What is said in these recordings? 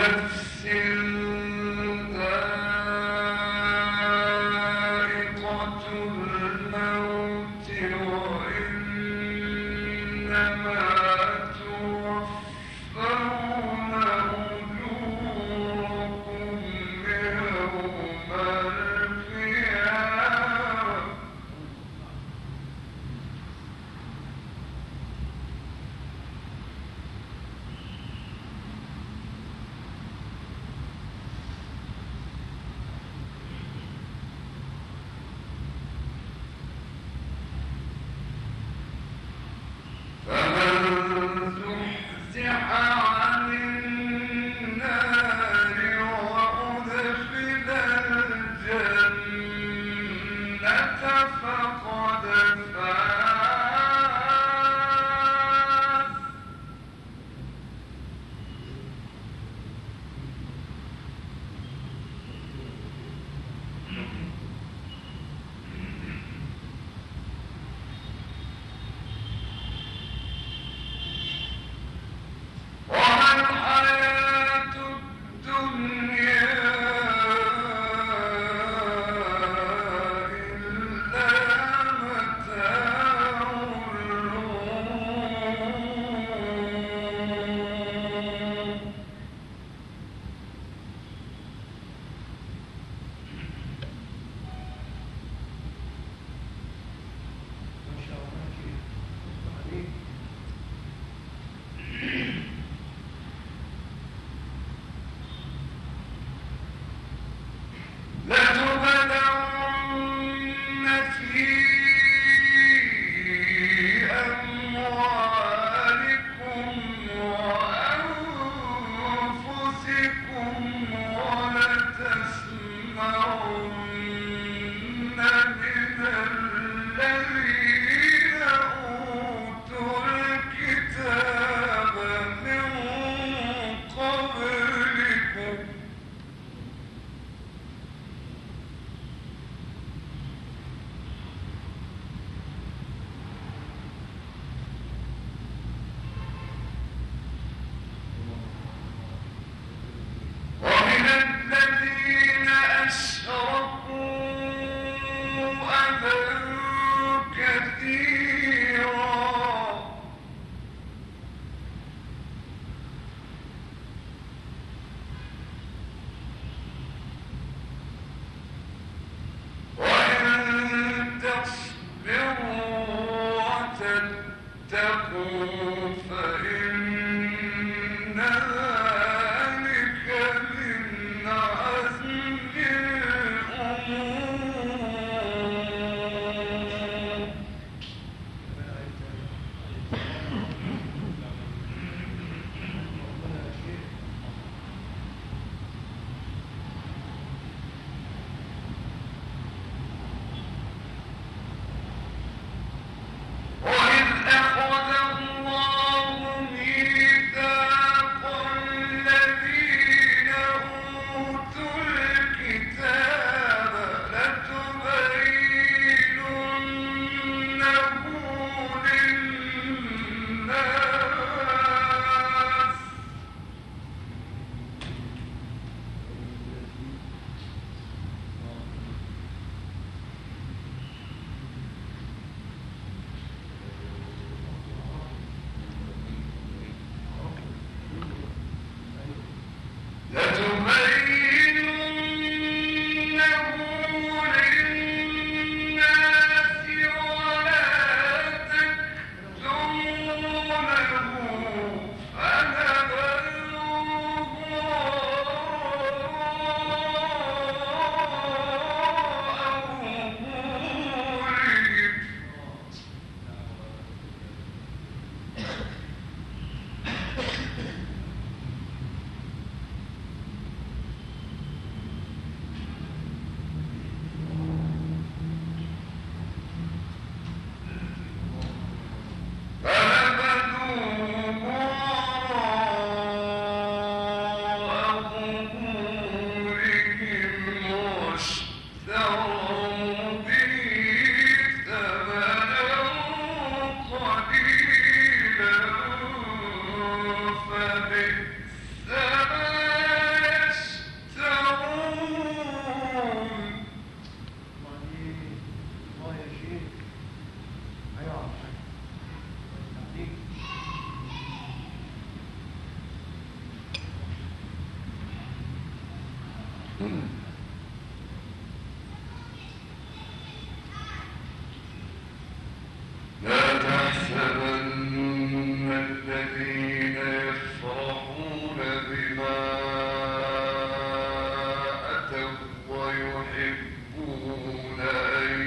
حضرت ويحبون أن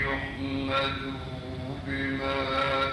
يحمدوا بما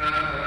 نہ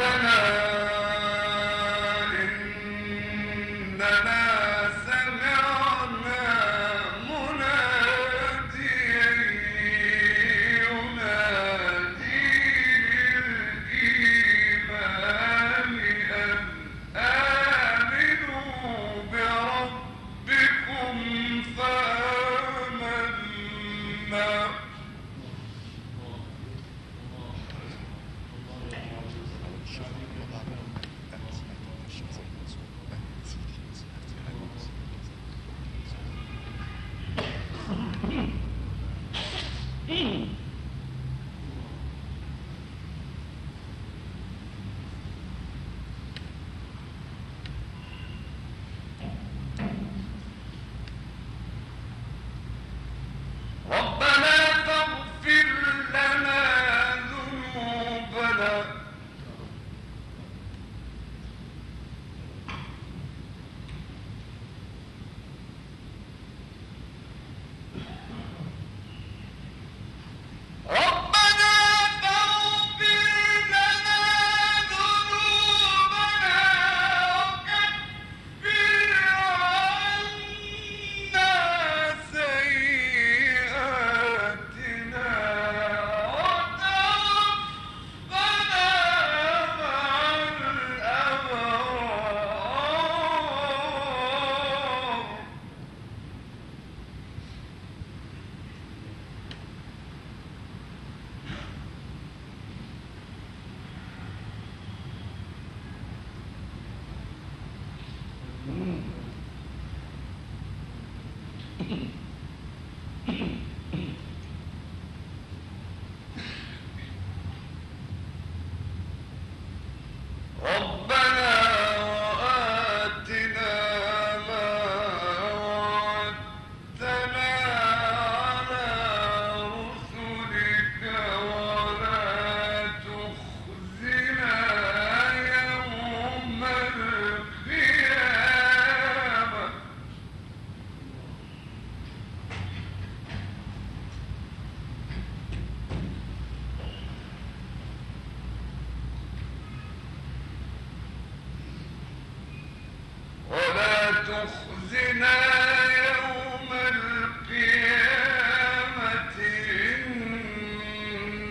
ربنا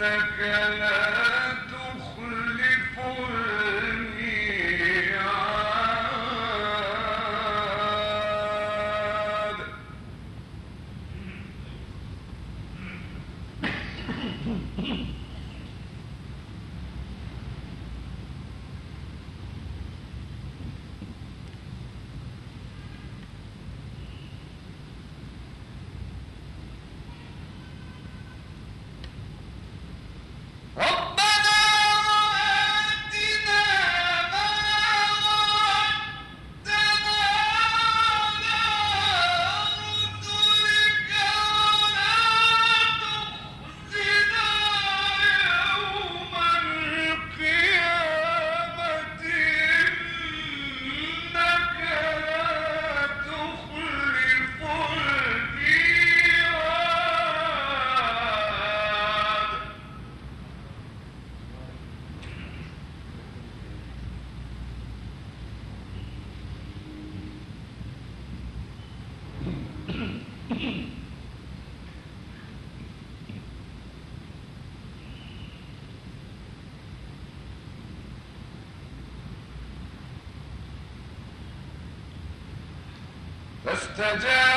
إنك لا فاستجاب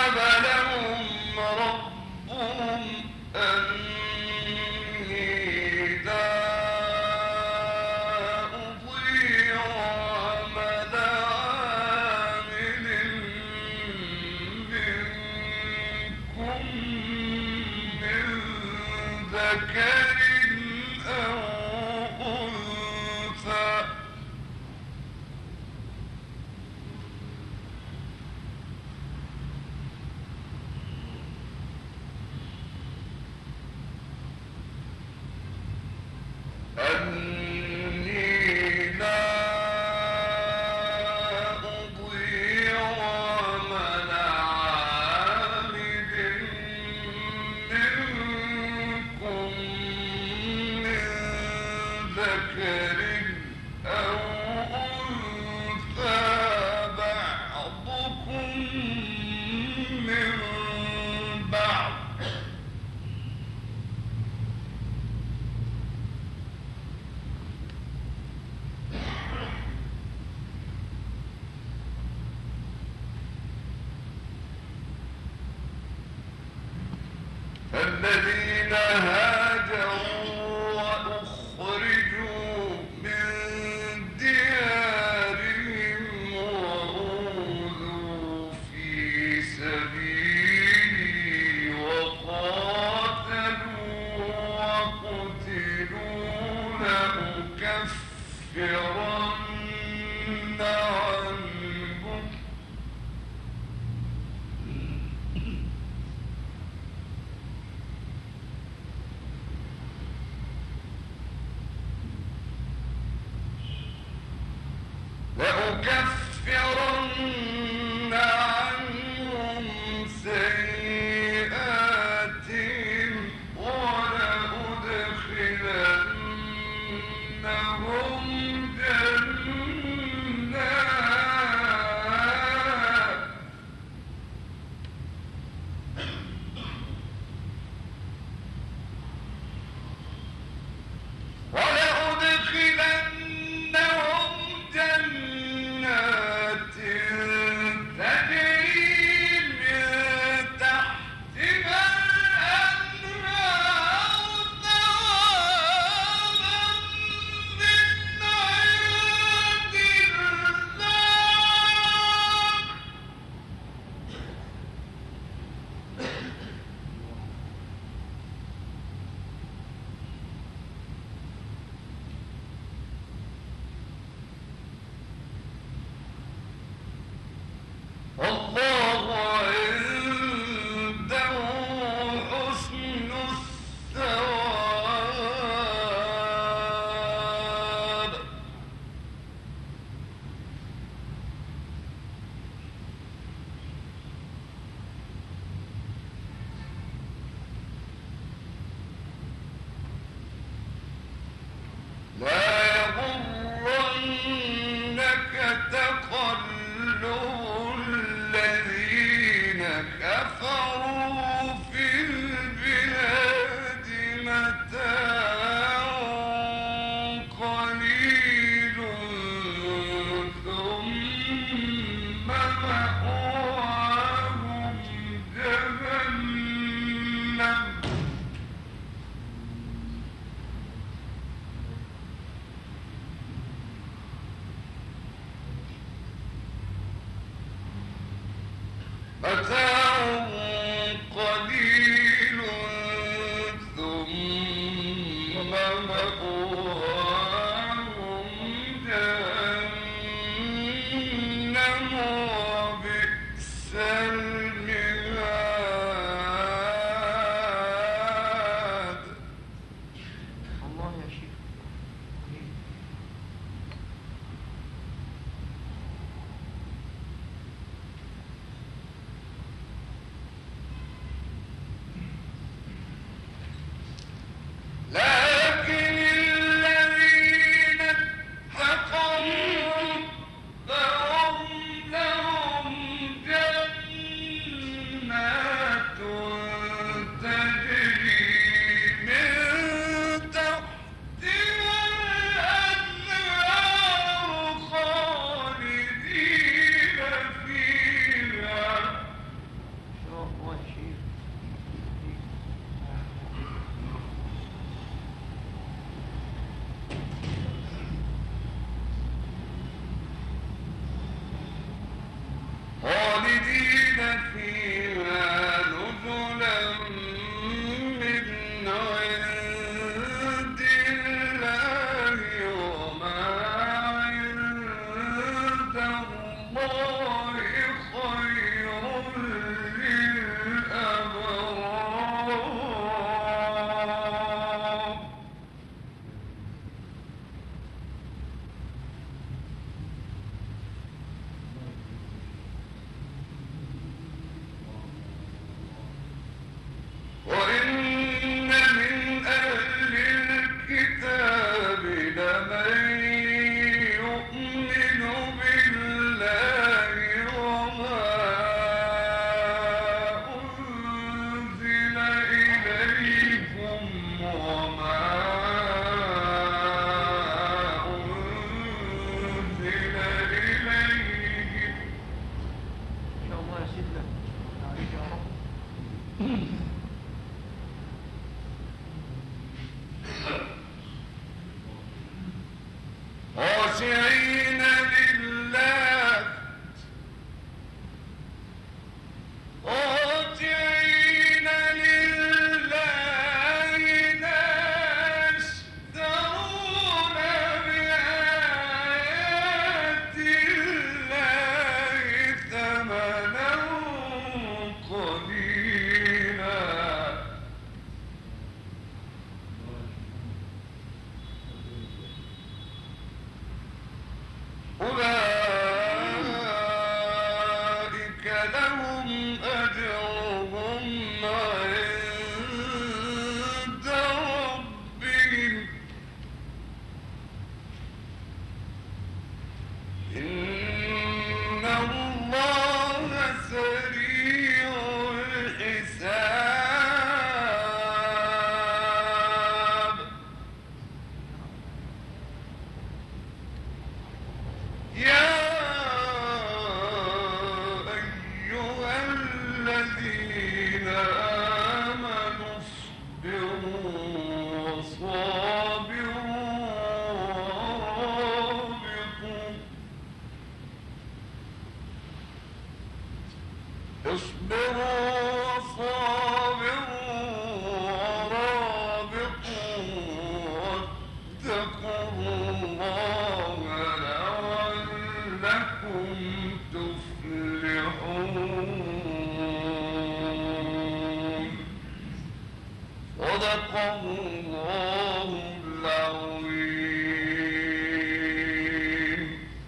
رب